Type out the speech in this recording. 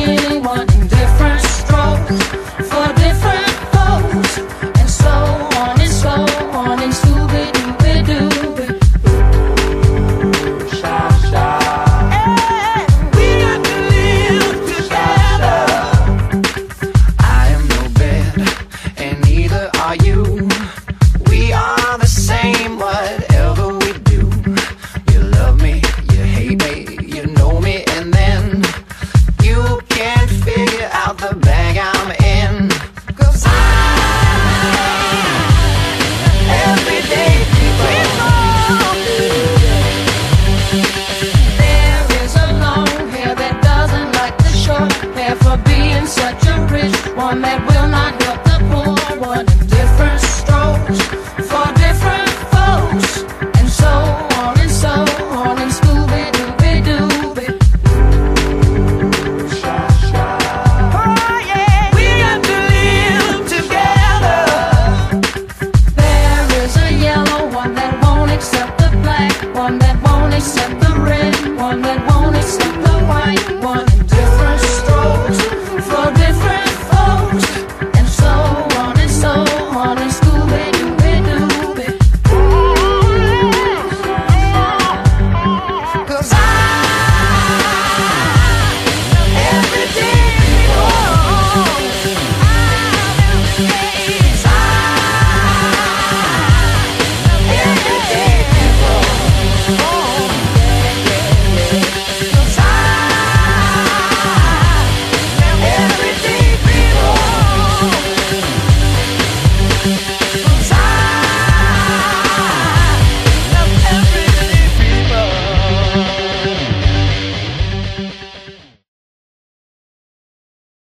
feeling one that will not help the poor. One different strokes for different folks, and so on and so on and Dooby Dooby. Oh yeah, we have to live together. There is a yellow one that won't accept the black, one that won't accept the red, one that won't accept the white, one.